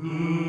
Mm.